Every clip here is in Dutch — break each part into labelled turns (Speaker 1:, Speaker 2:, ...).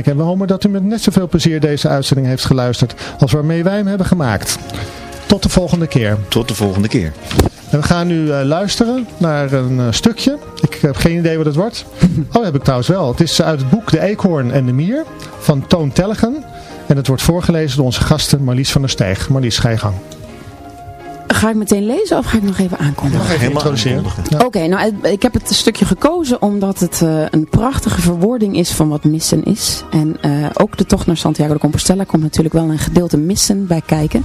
Speaker 1: ik. En we hopen dat u met net zoveel plezier deze uitzending heeft geluisterd als waarmee wij hem hebben gemaakt. Tot de volgende keer.
Speaker 2: Tot de volgende keer.
Speaker 1: En we gaan nu uh, luisteren naar een uh, stukje. Ik heb geen idee wat het wordt. Oh, heb ik trouwens wel. Het is uit het boek De Eekhoorn en de Mier van Toon Tellegen. En het wordt voorgelezen door onze gasten Marlies van der Steeg. Marlies, ga je gang.
Speaker 3: Ga ik meteen lezen of ga ik nog even aankondigen?
Speaker 1: Nog even introduceren.
Speaker 3: Ja. Oké, okay, nou ik heb het stukje gekozen omdat het uh, een prachtige verwoording is van wat missen is. En uh, ook de tocht naar Santiago de Compostela komt natuurlijk wel een gedeelte missen bij kijken.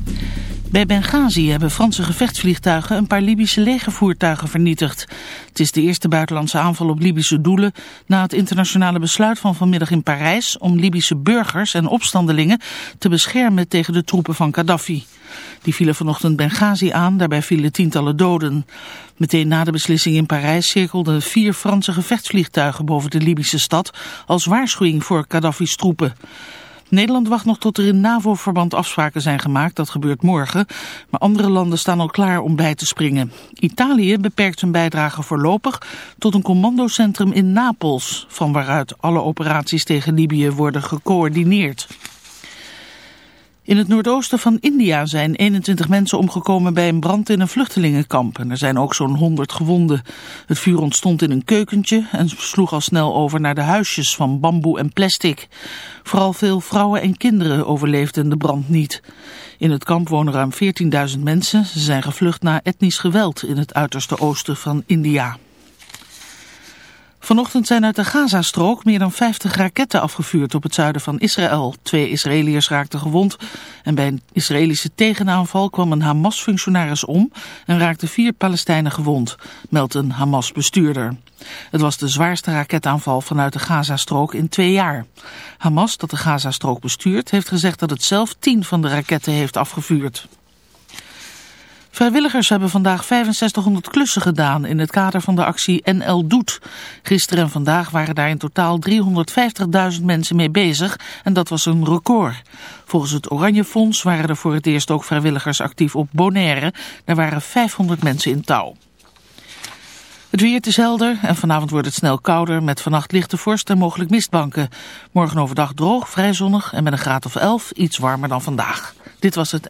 Speaker 4: Bij Benghazi hebben Franse gevechtsvliegtuigen een paar Libische legervoertuigen vernietigd. Het is de eerste buitenlandse aanval op Libische doelen na het internationale besluit van vanmiddag in Parijs om Libische burgers en opstandelingen te beschermen tegen de troepen van Gaddafi. Die vielen vanochtend Benghazi aan, daarbij vielen tientallen doden. Meteen na de beslissing in Parijs cirkelden vier Franse gevechtsvliegtuigen boven de Libische stad als waarschuwing voor Gaddafi's troepen. Nederland wacht nog tot er in NAVO-verband afspraken zijn gemaakt. Dat gebeurt morgen. Maar andere landen staan al klaar om bij te springen. Italië beperkt zijn bijdrage voorlopig tot een commandocentrum in Napels. Van waaruit alle operaties tegen Libië worden gecoördineerd. In het noordoosten van India zijn 21 mensen omgekomen bij een brand in een vluchtelingenkamp. En er zijn ook zo'n 100 gewonden. Het vuur ontstond in een keukentje en sloeg al snel over naar de huisjes van bamboe en plastic. Vooral veel vrouwen en kinderen overleefden de brand niet. In het kamp wonen ruim 14.000 mensen. Ze zijn gevlucht na etnisch geweld in het uiterste oosten van India. Vanochtend zijn uit de Gazastrook meer dan 50 raketten afgevuurd op het zuiden van Israël. Twee Israëliërs raakten gewond en bij een Israëlische tegenaanval kwam een Hamas-functionaris om en raakten vier Palestijnen gewond, meldt een Hamas-bestuurder. Het was de zwaarste raketaanval vanuit de Gazastrook in twee jaar. Hamas, dat de Gazastrook bestuurt, heeft gezegd dat het zelf tien van de raketten heeft afgevuurd. Vrijwilligers hebben vandaag 6500 klussen gedaan in het kader van de actie NL Doet. Gisteren en vandaag waren daar in totaal 350.000 mensen mee bezig en dat was een record. Volgens het Oranje Fonds waren er voor het eerst ook vrijwilligers actief op Bonaire. Daar waren 500 mensen in touw. Het weer is helder en vanavond wordt het snel kouder met vannacht lichte vorst en mogelijk mistbanken. Morgen overdag droog, vrij zonnig en met een graad of 11 iets warmer dan vandaag. Dit was het.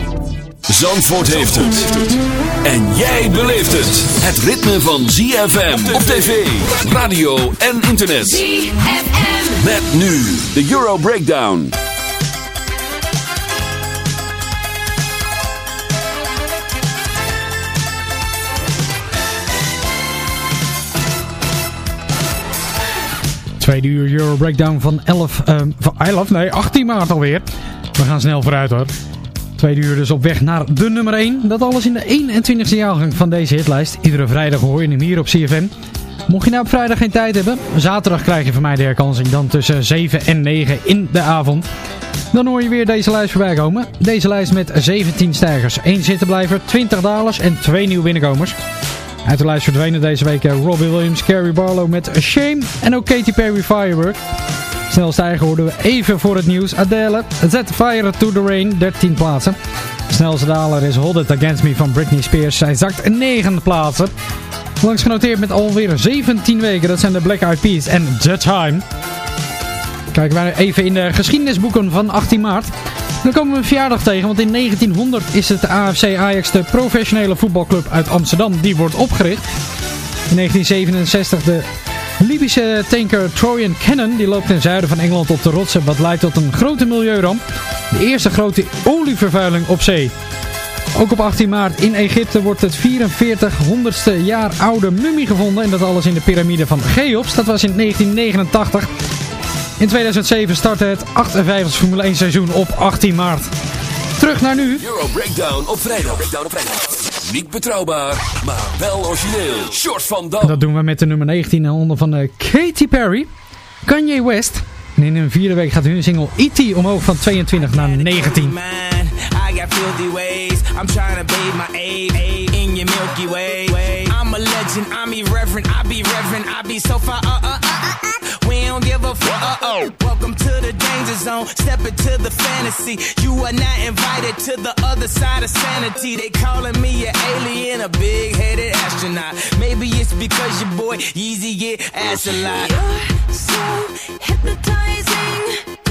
Speaker 5: Zandvoort heeft het. En jij beleeft het. Het ritme van ZFM op tv, radio en internet.
Speaker 6: ZFM.
Speaker 5: Met nu de Euro Breakdown.
Speaker 2: Tweede uur Euro Breakdown van 11, ehm, van 11, nee 18 maart alweer. We gaan snel vooruit hoor. Tweede uur dus op weg naar de nummer 1. Dat alles in de 21ste jaargang van deze hitlijst. Iedere vrijdag hoor je hem hier op CFM. Mocht je nou op vrijdag geen tijd hebben, zaterdag krijg je van mij de herkansing dan tussen 7 en 9 in de avond. Dan hoor je weer deze lijst voorbij komen. Deze lijst met 17 stijgers, 1 zittenblijver, 20 dalers en 2 nieuwe binnenkomers. Uit de lijst verdwenen deze week eh, Robbie Williams, Carrie Barlow met Shame en ook Katy Perry Firework. Snel stijgen hoorden we even voor het nieuws. Adele, Set Fire to the Rain, 13 plaatsen. Snelste daler is Hold It Against Me van Britney Spears. Zij zakt 9 plaatsen. Langs genoteerd met alweer 17 weken. Dat zijn de Black Eyed Peas en The Time. Kijken wij even in de geschiedenisboeken van 18 maart. Dan komen we een verjaardag tegen, want in 1900 is het AFC Ajax de professionele voetbalclub uit Amsterdam. Die wordt opgericht. In 1967 de Libische tanker Trojan Cannon, die loopt ten zuiden van Engeland op de rotsen, wat leidt tot een grote milieuramp. De eerste grote olievervuiling op zee. Ook op 18 maart in Egypte wordt het 4400ste jaar oude mummie gevonden. En dat alles in de piramide van Cheops. Dat was in 1989. In 2007 startte het 58 Formule 1 seizoen op 18 maart. Terug naar nu.
Speaker 5: Euro Breakdown op vrijdag. Breakdown op vrijdag. Niet betrouwbaar, maar wel origineel. Short van Dam.
Speaker 2: dat doen we met de nummer 19 en onder van eh, Katy Perry. Kanye West. En in een vierde week gaat hun single E.T. omhoog van 22 naar 19.
Speaker 7: Man, I got filthy ways. I'm trying to bathe my aid in your Milky Way. I'm a legend, I'm irreverent, I be reverent, I be so far. Uh, uh, uh, uh, uh. Don't give a fuck. Uh, oh. Welcome to the danger zone. Step into the fantasy. You are not invited to the other side of sanity. They calling me an alien, a big headed astronaut. Maybe it's because your boy Yeezy get ass a lot.
Speaker 6: You're so hypnotizing.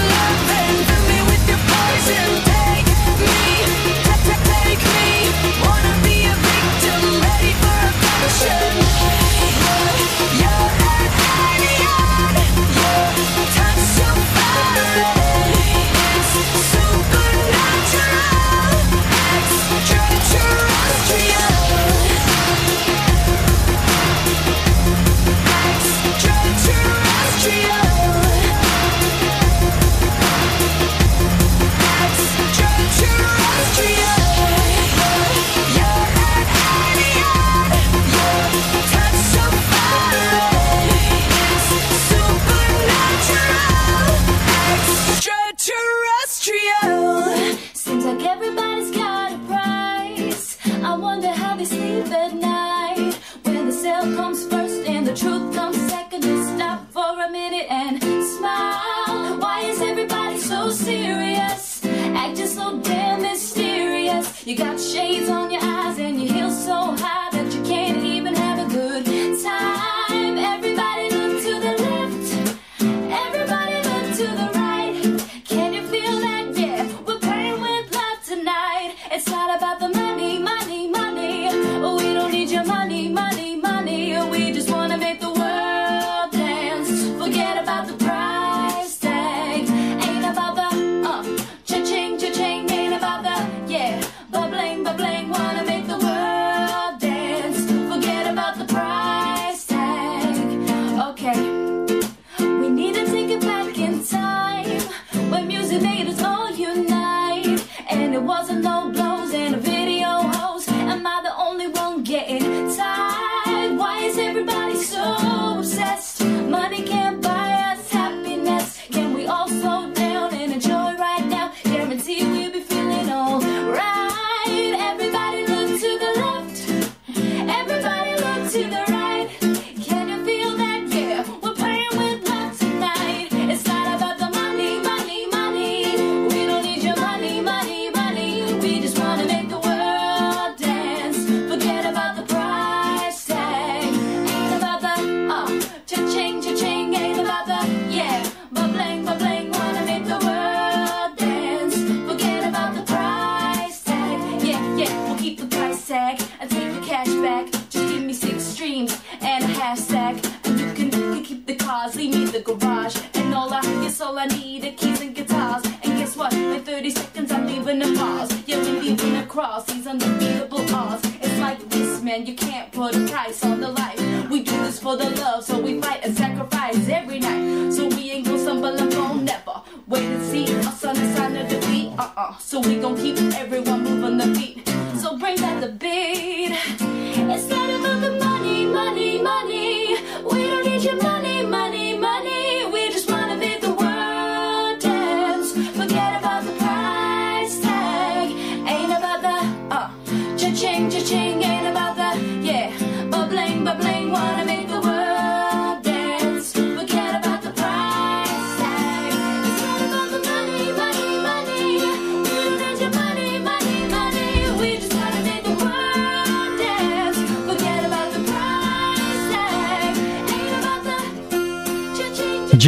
Speaker 6: wanna be a victim, ready for a passion.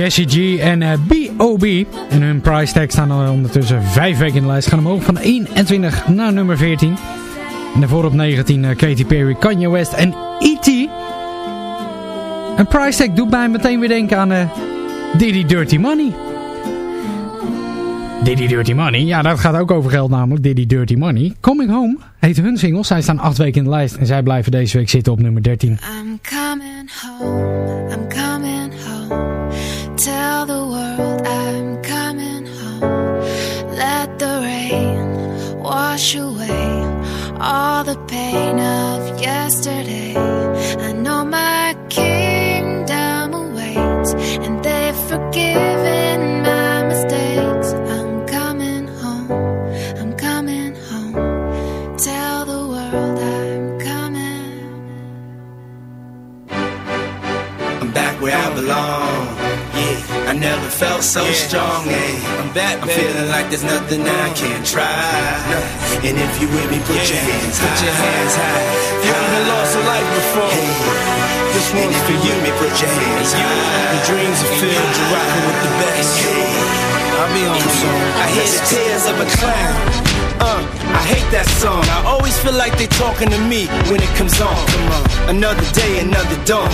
Speaker 2: Jesse en eh, B.O.B. En hun price tag staan al ondertussen 5 weken in de lijst. Gaan omhoog van 21 naar nummer 14. En daarvoor op 19 eh, Katy Perry, Kanye West en E.T. Een price tag doet mij meteen weer denken aan uh, Diddy Dirty Money. Diddy Dirty Money, ja dat gaat ook over geld namelijk, Diddy Dirty Money. Coming Home heet hun single, zij staan 8 weken in de lijst en zij blijven deze week zitten op nummer 13.
Speaker 8: I'm coming home, I'm coming all the pain of yesterday. I know my kingdom awaits, and they've forgiven my mistakes. I'm coming home, I'm coming home. Tell the world I'm coming.
Speaker 9: I'm back where I belong. I never felt
Speaker 7: so yeah. strong, ayy. I'm back, I'm baby. feeling like there's nothing I can't try. And if you with me, put yeah. your hands put your hands high. You haven't lost a life before. Hey. This one's for you, me, put your hands you. high. Your dreams are filled, you're rocking with the best. Hey. I'll be on song. I hear the tears of a clown. Uh, I hate that song. I always feel like they're talking to me when it comes on. Come on. Another day, another dawn.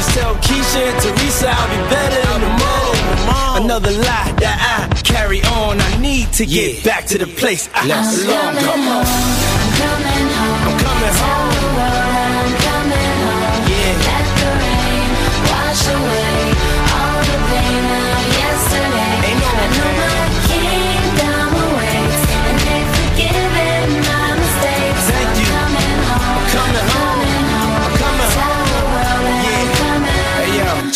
Speaker 7: Just tell Keisha and Teresa I'll be better in the morning. Another lie that I carry on. I need to get back to the place I belong. Come on.
Speaker 6: I'm coming home.
Speaker 7: I'm coming home.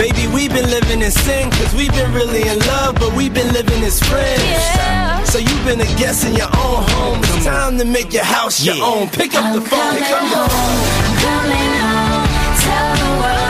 Speaker 7: Baby, we've been living in sin, cause we've been really in love, but we've been living as friends. So you've been a guest in your own home. It's time to make your house your own. Pick up the phone,
Speaker 6: coming
Speaker 7: pick up the
Speaker 6: home.
Speaker 7: phone.
Speaker 6: I'm coming home. Tell the world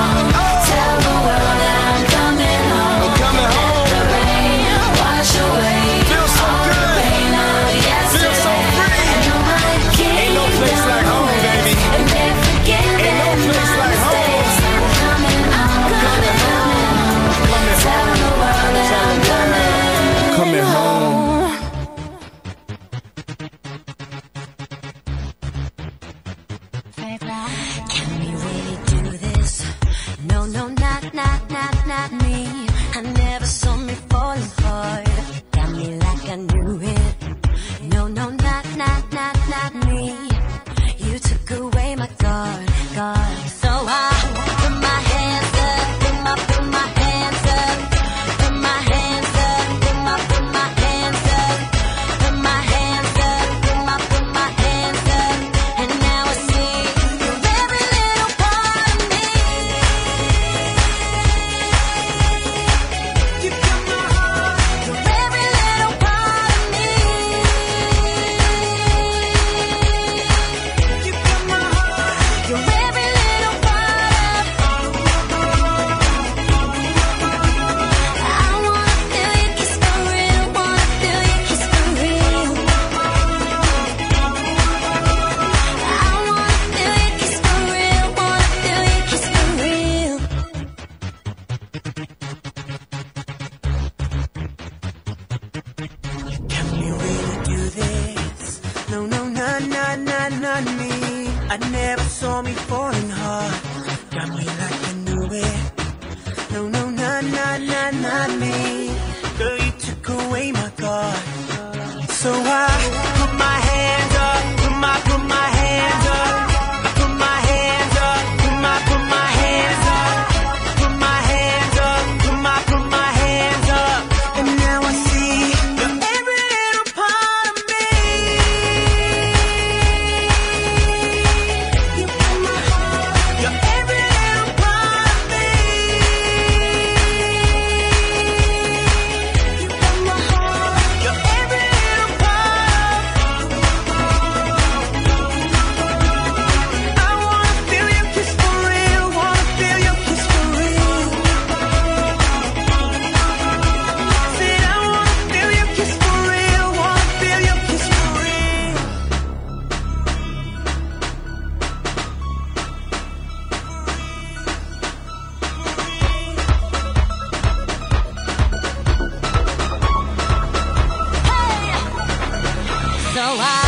Speaker 6: I'm
Speaker 7: so
Speaker 6: I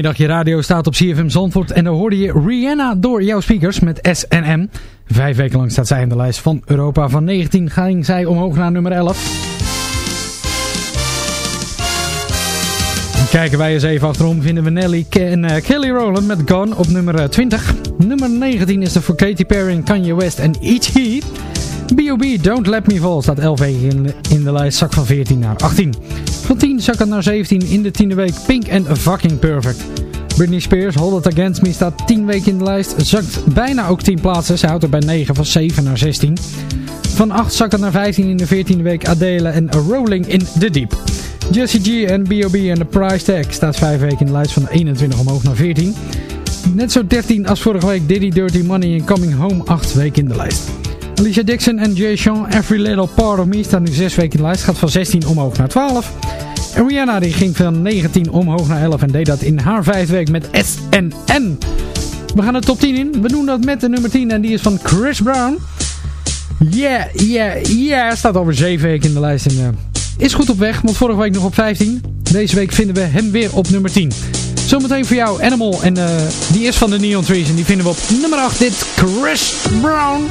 Speaker 2: vrijdagmiddag je radio staat op CFM Zandvoort en dan hoorde je Rihanna door jouw speakers met SNM. Vijf weken lang staat zij in de lijst van Europa. Van 19 ging zij omhoog naar nummer 11. Dan kijken wij eens even achterom, vinden we Nelly en uh, Kelly Rowland met Gone op nummer 20. Nummer 19 is er voor Katy Perry en Kanye West en E.T. B.O.B. Don't Let Me Fall staat 11 weken in, in de lijst, zak van 14 naar 18. Van 10 zakken naar 17 in de tiende week Pink and Fucking Perfect. Britney Spears, Hold It Against Me staat 10 weken in de lijst, zakt bijna ook 10 plaatsen. Ze houdt er bij 9 van 7 naar 16. Van 8 zakken naar 15 in de 14e week Adele en Rolling in the Deep. Jessie G en B.O.B. en The Price Tag staat 5 weken in de lijst van 21 omhoog naar 14. Net zo 13 als vorige week Diddy Dirty Money en Coming Home 8 weken in de lijst. Alicia Dixon en Jay Sean, Every Little Part of Me staan nu 6 weken in de lijst. Gaat van 16 omhoog naar 12. Rihanna die ging van 19 omhoog naar 11 en deed dat in haar vijfde week met SNN. We gaan de top 10 in. We doen dat met de nummer 10 en die is van Chris Brown. Yeah, yeah, yeah. Staat over 7 weken in de lijst en uh, is goed op weg, want vorige week nog op 15. Deze week vinden we hem weer op nummer 10. Zometeen voor jou Animal en uh, die is van de Neon Trees en die vinden we op nummer 8. Dit Chris Brown.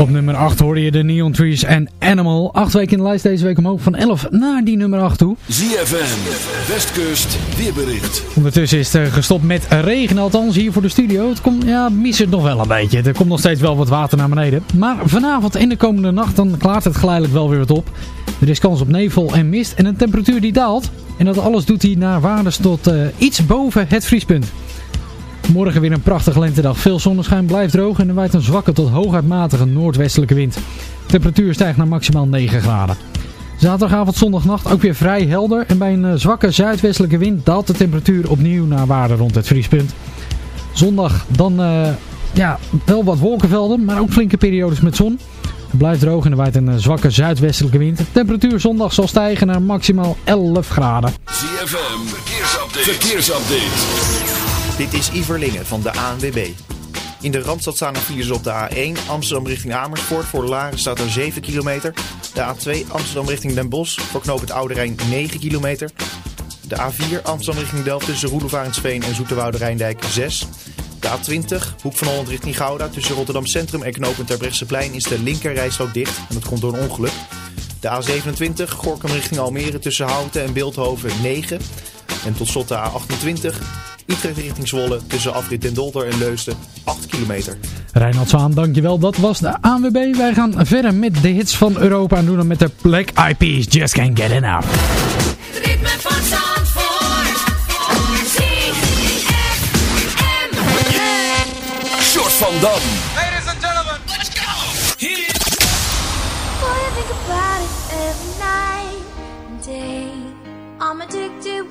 Speaker 2: Op nummer 8 hoorde je de Neon Trees en Animal. Acht weken in de lijst deze week omhoog van 11 naar die nummer 8 toe.
Speaker 5: ZFM, Westkust, weerbericht.
Speaker 2: Ondertussen is het eh, gestopt met regen, althans hier voor de studio. Het komt, ja, mis het nog wel een beetje. Er komt nog steeds wel wat water naar beneden. Maar vanavond en de komende nacht dan klaart het geleidelijk wel weer wat op. Er is kans op nevel en mist en een temperatuur die daalt. En dat alles doet hij naar waardes tot eh, iets boven het vriespunt. Morgen weer een prachtige lentedag. Veel zonneschijn blijft droog en er waait een zwakke tot hooguit matige noordwestelijke wind. Temperatuur stijgt naar maximaal 9 graden. Zaterdagavond, zondagnacht ook weer vrij helder. En bij een eh, zwakke zuidwestelijke wind daalt de temperatuur opnieuw naar waarde rond het vriespunt. Zondag dan eh, ja, wel wat wolkenvelden, maar ook flinke periodes met zon. Het blijft droog en er waait een eh, zwakke zuidwestelijke wind. De temperatuur zondag zal stijgen naar maximaal 11 graden.
Speaker 5: ZFM, verkeersupdate. verkeersupdate.
Speaker 10: Dit is Iverlingen van de ANWB. In de Randstad staan er files op de A1 Amsterdam richting Amersfoort. Voor Laren staat er 7 kilometer. De A2 Amsterdam richting Den Bosch. Voor knoop het Oude Rijn 9 kilometer. De A4 Amsterdam richting Delft tussen Roelofarensveen en Zoeterwoude Rijndijk 6. De A20 Hoek van Holland richting Gouda. Tussen Rotterdam Centrum en knooppunt Terbrechtseplein is de linkerrijstrook dicht. En dat komt door een ongeluk. De A27 Gorkum richting Almere tussen Houten en Beeldhoven 9. En tot slot de A28 Utrecht richting Zwolle tussen afrit Den Dolder en Leusden 8 kilometer.
Speaker 2: Reinhard Zwaan, dankjewel. Dat was de ANWB. Wij gaan verder met de hits van Europa en doen dan met de Black Eyed Peas. Just can't get enough.
Speaker 11: Het ritme van Zandvoort. ZFM.
Speaker 5: Short van Dam.
Speaker 11: Ladies and gentlemen, let's go.
Speaker 6: Boy, I think about it every night and day. I'm addicted,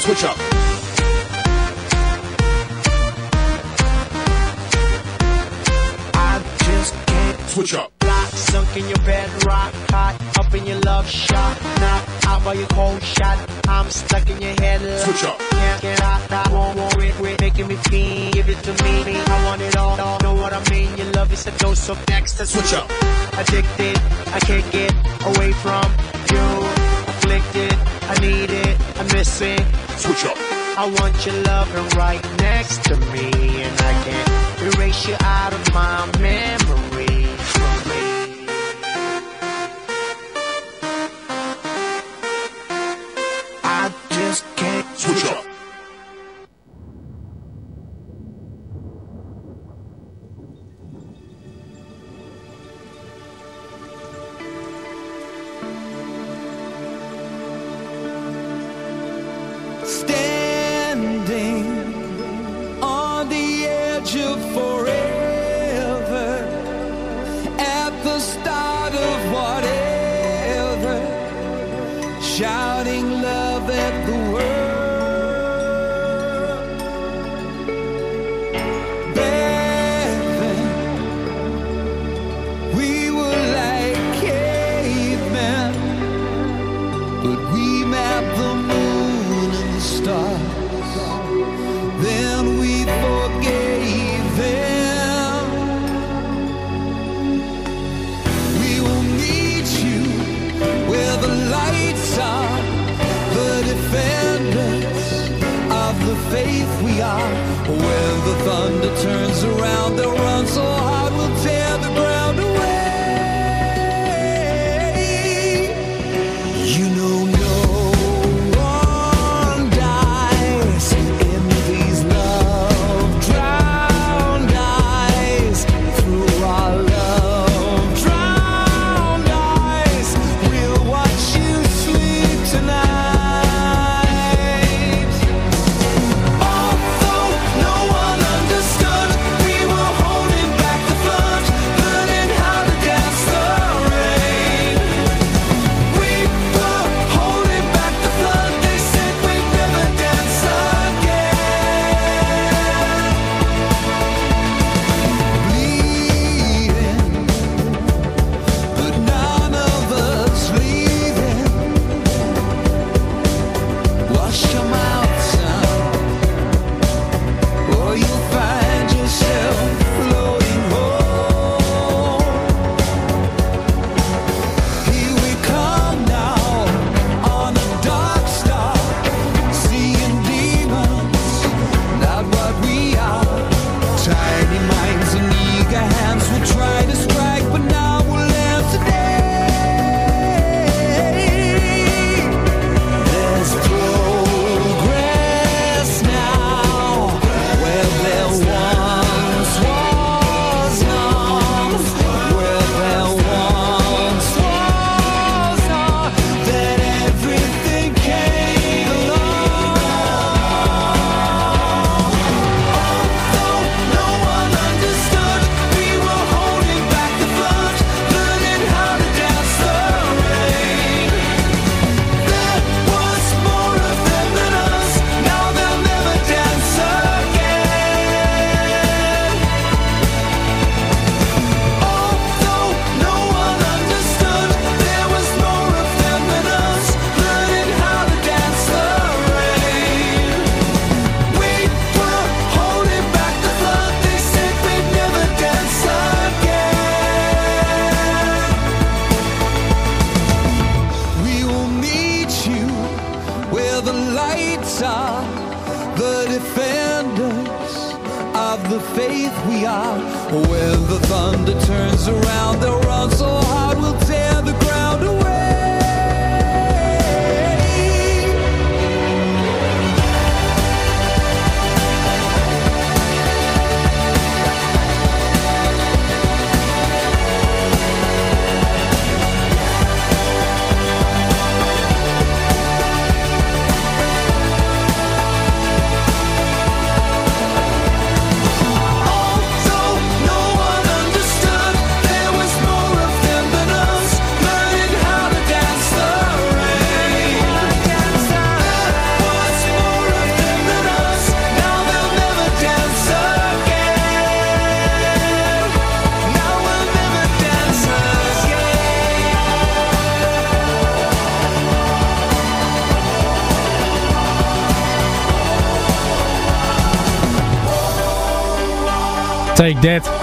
Speaker 12: Switch up.
Speaker 9: I just can't
Speaker 12: switch up.
Speaker 9: Block sunk in your bed, rock hot, up in your love shot. Knock out by your cold shot. I'm stuck in your head.
Speaker 13: Switch up.
Speaker 9: Can't get out, I won't worry. it. Quit making me pee. Give it to me. I want it all. Know what I mean? Your love is a dose of next.
Speaker 13: To switch up.
Speaker 9: Addicted, I can't get away from you. Afflicted, I need it, I miss it.
Speaker 13: Switch up.
Speaker 9: I want your loving right next to me, and I can't erase you out of my memory. I just can't
Speaker 13: switch up.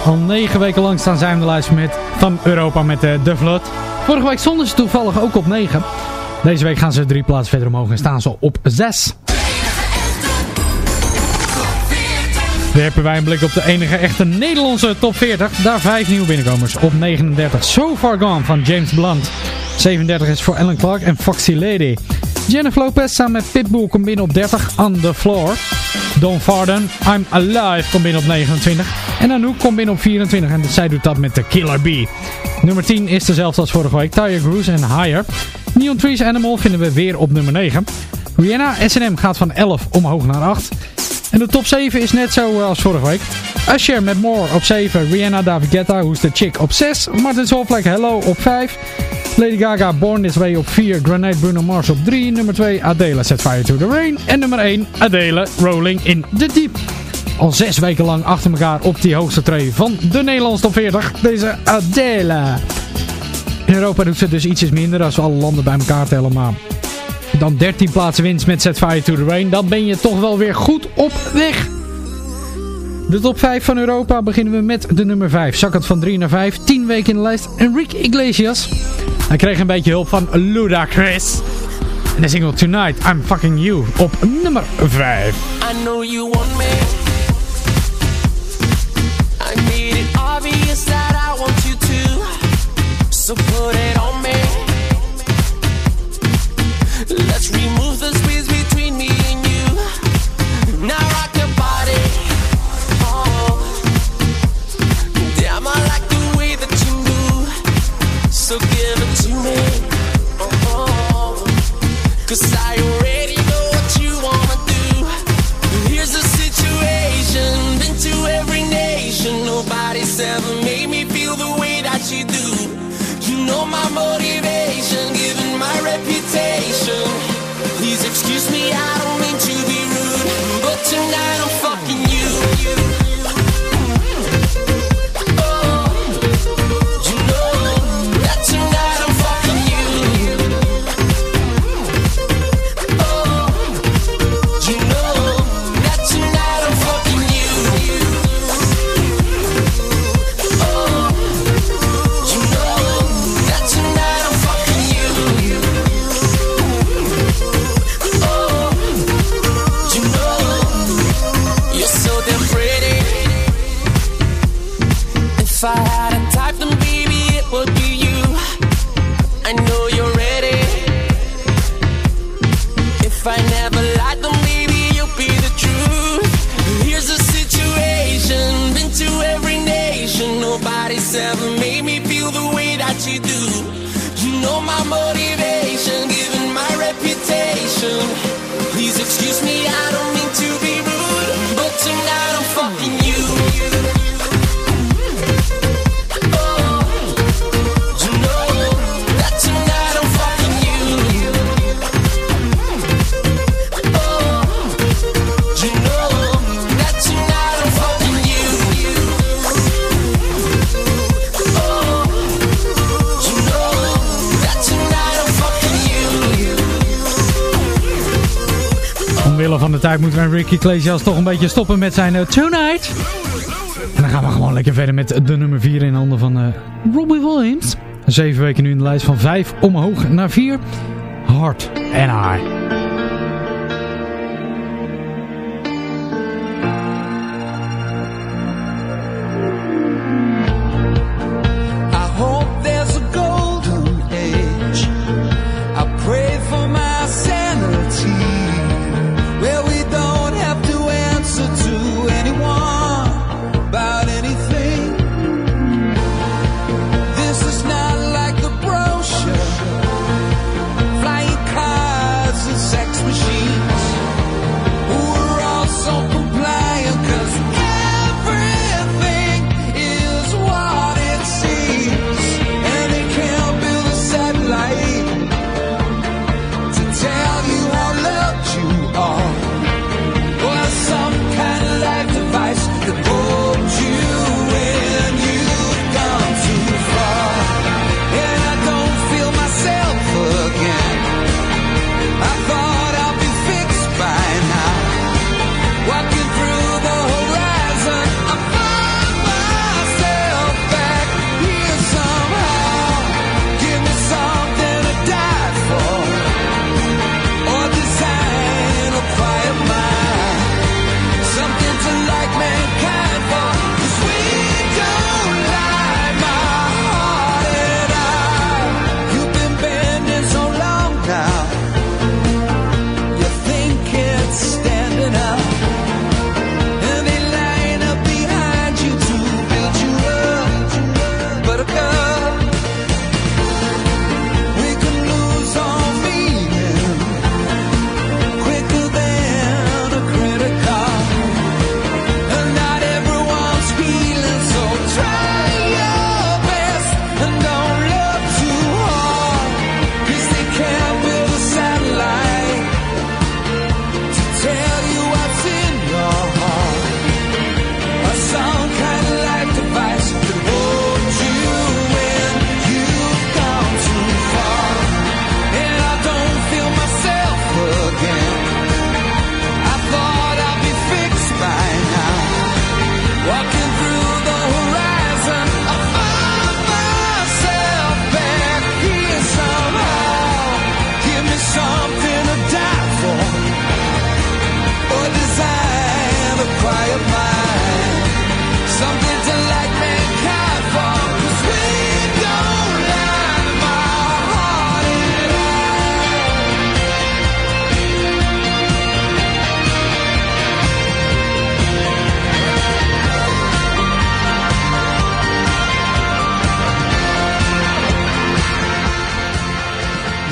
Speaker 2: Al negen weken lang staan zij in de lijst met, van Europa met de The Flood. Vorige week stonden ze toevallig ook op 9. Deze week gaan ze drie plaatsen verder omhoog en staan ze op 6. Werpen wij een blik op de enige echte Nederlandse top 40. Daar vijf nieuwe binnenkomers. Op 39 So Far Gone van James Blunt. 37 is voor Ellen Clark en Foxy Lady. Jennifer Lopez samen met Pitbull komt binnen op 30 On The Floor. Don Farden, I'm Alive komt binnen op 29. En Anouk komt binnen op 24 en zij doet dat met de Killer Bee. Nummer 10 is dezelfde als vorige week, Tyre Cruise en Higher. Neon Trees Animal vinden we weer op nummer 9. Rihanna S&M gaat van 11 omhoog naar 8. En de top 7 is net zo als vorige week. Usher met More op 7. Rihanna David Guetta, Who's the Chick op 6. Martin Solveig Hello op 5. Lady Gaga Born This Way op 4. Grenade Bruno Mars op 3. Nummer 2 Adele Set Fire to the Rain. En nummer 1 Adele Rolling in the Deep. Al zes weken lang achter elkaar op die hoogste tree van de Nederlandse top 40. Deze Adele. In Europa doet ze dus ietsjes minder als we alle landen bij elkaar tellen. Maar dan 13 plaatsen winst met Set Fire to the Rain. Dan ben je toch wel weer goed op weg. De top 5 van Europa beginnen we met de nummer 5. Zakkend van 3 naar 5. 10 weken in de lijst. Enrique Iglesias. Hij kreeg een beetje hulp van Ludacris. En de single Tonight I'm Fucking You op nummer 5.
Speaker 7: I know you want me. I made it obvious that I want you to. So put it on
Speaker 2: tijd moeten we Enrique Iglesias toch een beetje stoppen met zijn eh, Tonight. En dan gaan we gewoon lekker verder met de nummer 4 in handen van eh, Robbie Williams. Zeven weken nu in de lijst van 5 omhoog naar 4. Hard and. I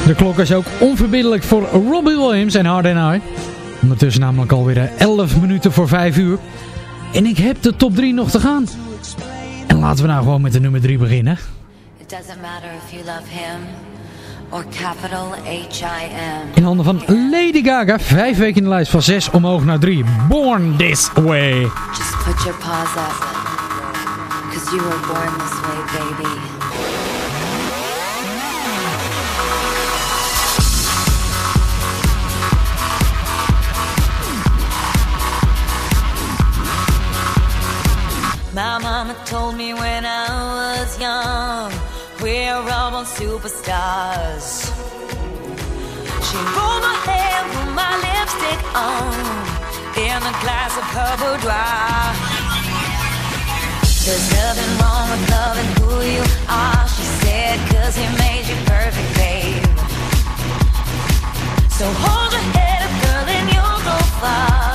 Speaker 2: De klok is ook onverbiddelijk voor Robbie Williams en Hard and I. Ondertussen namelijk alweer 11 minuten voor 5 uur. En ik heb de top 3 nog te gaan. En laten we nou gewoon met de nummer 3 beginnen.
Speaker 8: It doesn't matter if you love him or capital H-I-M.
Speaker 2: In handen van Lady Gaga. Vijf weken in de lijst van 6 omhoog naar 3. Born This Way.
Speaker 8: Just put your paws up. Cause you were born this way, baby.
Speaker 11: My mama told me when I was young, we're all born superstars. She rolled my hair, put my lipstick on, in a glass of her boudoir. There's nothing wrong with loving who you are, she said, cause he made you perfect, babe. So hold your head up, girl, and you'll go far.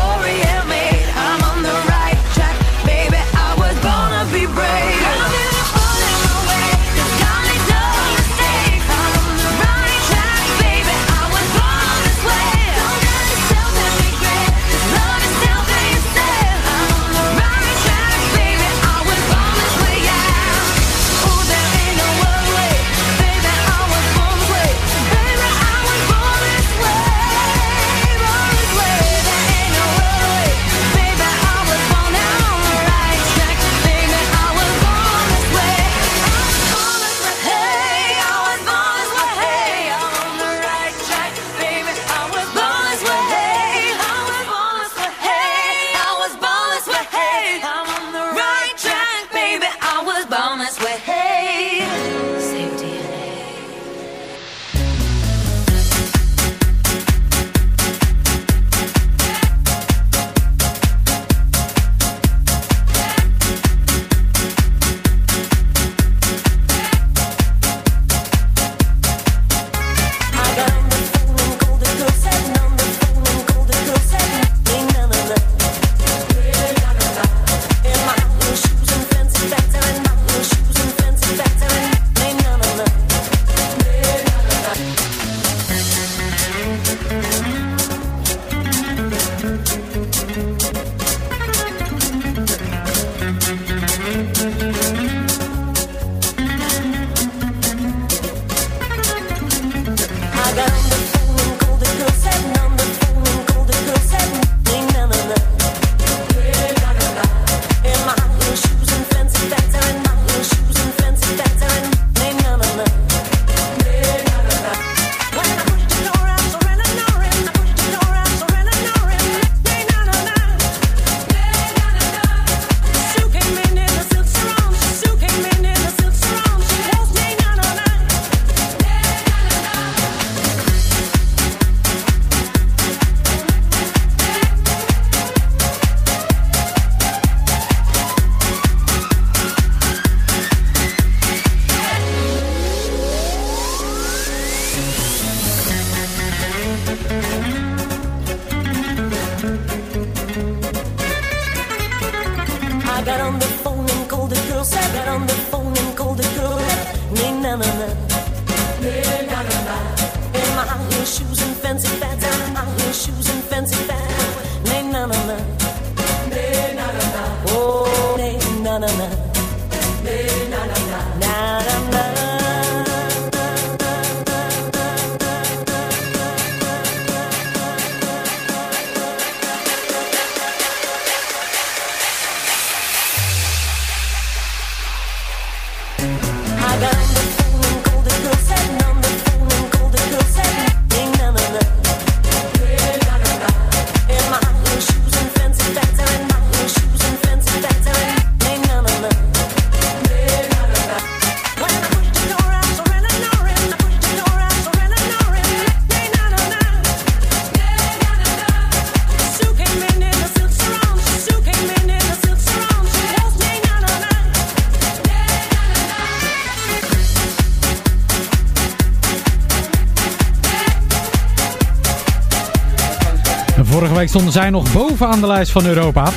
Speaker 6: stonden zij nog bovenaan de lijst van Europa.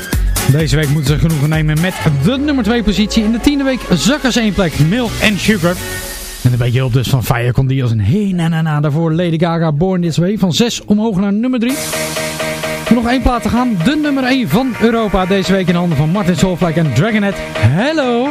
Speaker 6: Deze week moeten ze genoegen nemen met de nummer 2 positie. In de tiende week zakken ze één plek. Milk and Sugar. En een beetje hulp dus van Fire Condi als een hey na na. Daarvoor Lady Gaga Born This Way. Van 6 omhoog naar nummer 3. Nog één plaat te gaan. De nummer 1 van Europa. Deze week in handen van Martin Solveig en Dragonet. Hello!